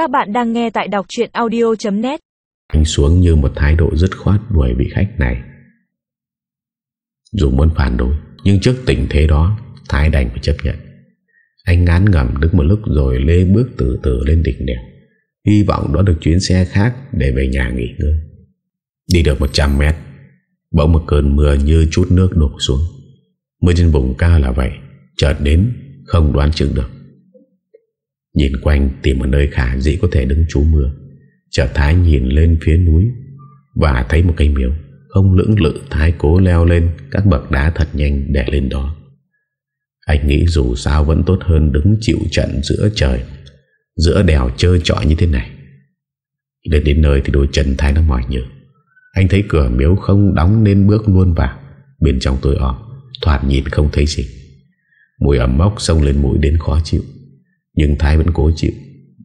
Các bạn đang nghe tại đọc chuyện audio.net Anh xuống như một thái độ dứt khoát đuổi vị khách này. Dù muốn phản đối, Nhưng trước tình thế đó, Thái đành phải chấp nhận. Anh ngán ngầm đứng một lúc rồi lê bước từ từ lên đỉnh đèo. Hy vọng đó được chuyến xe khác Để về nhà nghỉ ngơi. Đi được 100 mét, Bỗng một cơn mưa như chút nước đổ xuống. Mưa trên vùng cao là vậy, Chợt đến, không đoán chừng được. Nhìn quanh tìm một nơi khả dĩ có thể đứng trú mưa. Chợt Thái nhìn lên phía núi Và thấy một cây miếu. Không lưỡng lự, Thái cố leo lên, Các bậc đá thật nhanh để lên đó. Anh nghĩ dù sao vẫn tốt hơn Đứng chịu trận giữa trời, Giữa đèo chơi trọi như thế này. Lên đến nơi thì đôi chân Thái nó mỏi nhừ. Anh thấy cửa miếu không đóng nên bước luôn vào. Bên trong tôi ọp Thoạt nhìn không thấy gì. Mùi ẩm mốc xông lên mũi đến khó chịu. Nhưng Thái vẫn cố chịu.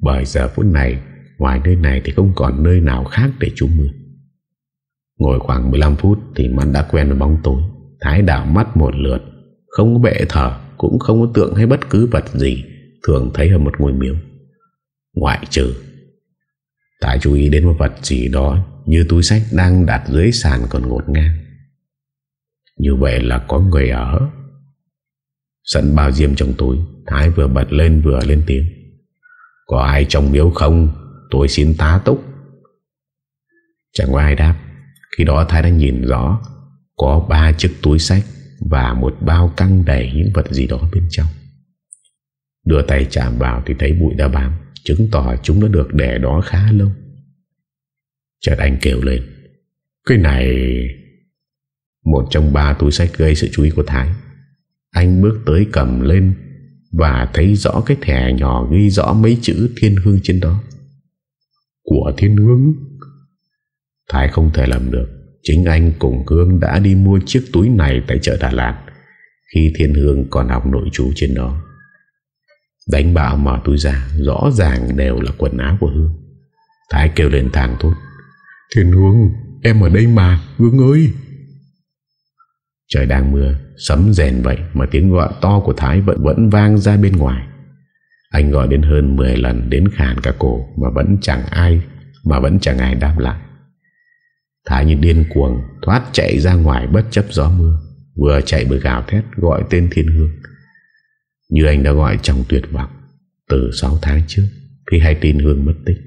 Bởi giờ phút này, Ngoài nơi này thì không còn nơi nào khác để trú mưa. Ngồi khoảng 15 phút Thì mắt đã quen với bóng tối. Thái đảo mắt một lượt, Không có bệ thở, Cũng không có tượng hay bất cứ vật gì Thường thấy ở một ngôi miếu. Ngoại trừ, Thái chú ý đến một vật gì đó Như túi sách đang đặt dưới sàn còn ngột ngang. Như vậy là có người ở. Sẵn bao diêm trong túi. Thái vừa bật lên vừa lên tiếng. Có ai trong miếu không? Tôi xin tá túc. Chẳng có ai đáp. Khi đó Thái đã nhìn rõ, Có ba chiếc túi sách Và một bao căng đầy những vật gì đó bên trong. Đưa tay chạm vào Thì thấy bụi đã bám, Chứng tỏ chúng đã được để đó khá lâu. Chợt anh kêu lên. Cái này, Một trong ba túi sách gây sự chú ý của Thái. Anh bước tới cầm lên Và thấy rõ cái thẻ nhỏ Ghi rõ mấy chữ thiên hương trên đó. Của thiên hương? Thái không thể làm được. Chính anh cùng Hương đã đi mua chiếc túi này Tại chợ Đà Lạt, Khi thiên hương còn học nội chú trên đó. Đánh bạo mở túi ra, Rõ ràng đều là quần áo của Hương. Thái kêu lên thang thốt, Thiên Hương, Em ở đây mà, Hương ơi! Trời đang mưa, Sấm rèn vậy Mà tiếng gọi to của Thái vẫn vẫn vang ra bên ngoài. Anh gọi đến hơn 10 lần Đến khàn cả cổ Mà vẫn chẳng ai, Mà vẫn chẳng ai đáp lại. Thái như điên cuồng Thoát chạy ra ngoài bất chấp gió mưa, Vừa chạy vừa gào thét Gọi tên Thiên Hương. Như anh đã gọi trong tuyệt vọng, Từ 6 tháng trước Khi hai tin Hương mất tích.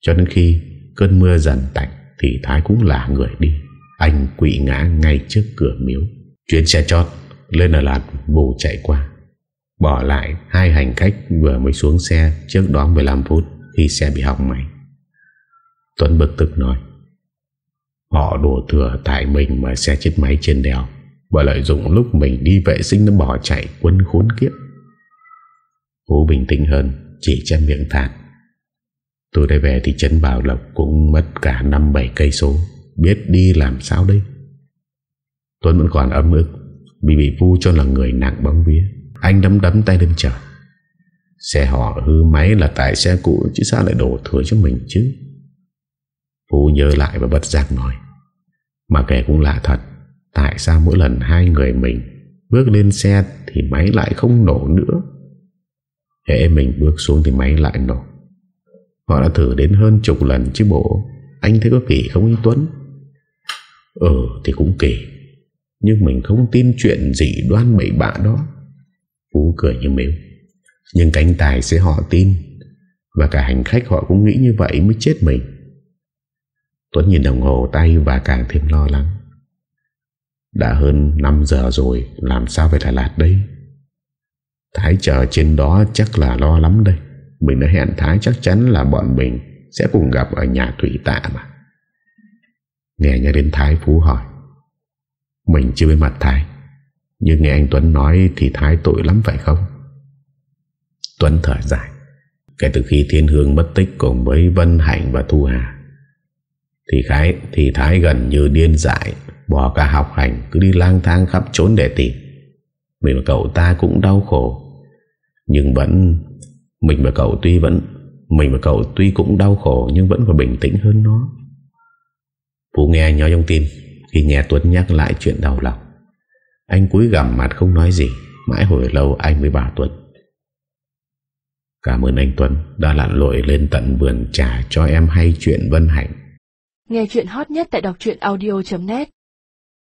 Cho đến khi cơn mưa dần tạnh Thì Thái cũng là người đi. Anh quỵ ngã ngay trước cửa miếu. Chuyến xe chót, lên ở lạt bù chạy qua. Bỏ lại hai hành khách vừa mới xuống xe trước đó 15 phút khi xe bị hỏng máy. Tuấn bực tức nói, Họ đổ thừa tại mình mà xe chết máy trên đèo Và lợi dụng lúc mình đi vệ sinh nó bỏ chạy quân khốn kiếp. Phú bình tĩnh hơn, Chỉ chân miệng thản Tôi đã về thì trấn Bảo Lộc Cũng mất cả 5-7 cây số. Biết đi làm sao đây? Tuấn vẫn còn ấm ức, Vì bị Phu cho là người nặng bóng vía. Anh đấm đấm tay lên trời. Xe họ hư máy là tại xe cũ, Chứ sao lại đổ thừa cho mình chứ? Phu nhớ lại và bất giác nói. Mà kể cũng lạ thật, Tại sao mỗi lần hai người mình Bước lên xe thì máy lại không nổ nữa? Hễ mình bước xuống thì máy lại nổ. Họ đã thử đến hơn chục lần chứ bộ. Anh thấy có kỳ không anh Tuấn? Ừ thì cũng kỳ. Nhưng mình không tin chuyện gì đoan bậy bạ đó. Phú cười như mếu. Nhưng cánh tài sẽ họ tin. Và cả hành khách họ cũng nghĩ như vậy mới chết mình. Tuấn nhìn đồng hồ tay và càng thêm lo lắng. Đã hơn 5 giờ rồi, Làm sao về Đà Lạt đây? Thái chờ trên đó chắc là lo lắm đây. Mình đã hẹn Thái chắc chắn là bọn mình Sẽ cùng gặp ở nhà Thủy Tạ mà. Nghe nhớ đến Thái Phú hỏi. Mình chưa biết mặt Thái, Nhưng nghe anh Tuấn nói Thì Thái tội lắm phải không? Tuấn thở dài. Kể từ khi Thiên Hương mất tích Cùng với Vân Hạnh và Thu Hà, Thì Khái, Thì Thái gần như điên dại, Bỏ cả học hành, Cứ đi lang thang khắp trốn để tìm. Mình và cậu ta cũng đau khổ, Nhưng vẫn, Mình và cậu tuy vẫn, Mình và cậu tuy cũng đau khổ Nhưng vẫn còn bình tĩnh hơn nó. Phú nghe nhói trong tim, Khi nghe Tuấn nhắc lại chuyện đau lòng. Anh cúi gằm mặt không nói gì, Mãi hồi lâu anh mới bảo Tuấn. Cảm ơn anh Tuấn đã lặn lội lên tận vườn trà cho em hay chuyện Vân Hạnh. Nghe chuyện hot nhất tại đọc audio.net